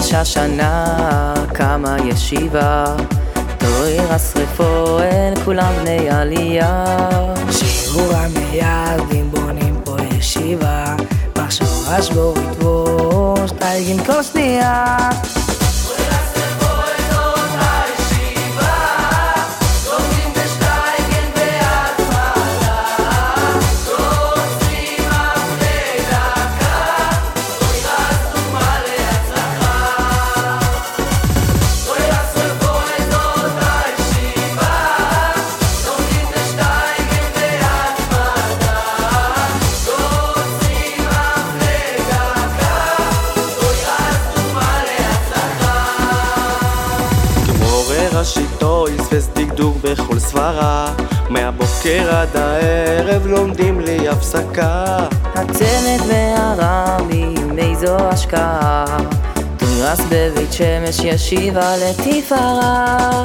השנה קמה ישיבה. תויר השרפו אל כולם בני עלייה. שיעור המיידים בונים פה ישיבה. מחשורש בו ריטבוש טייגים כל שנייה ראשיתו יספס דקדוק בכל סברה מהבוקר עד הערב לומדים בלי הפסקה. הצמד מהרמים איזו השקעה. תונרס בבית שמש ישיבה לתפארה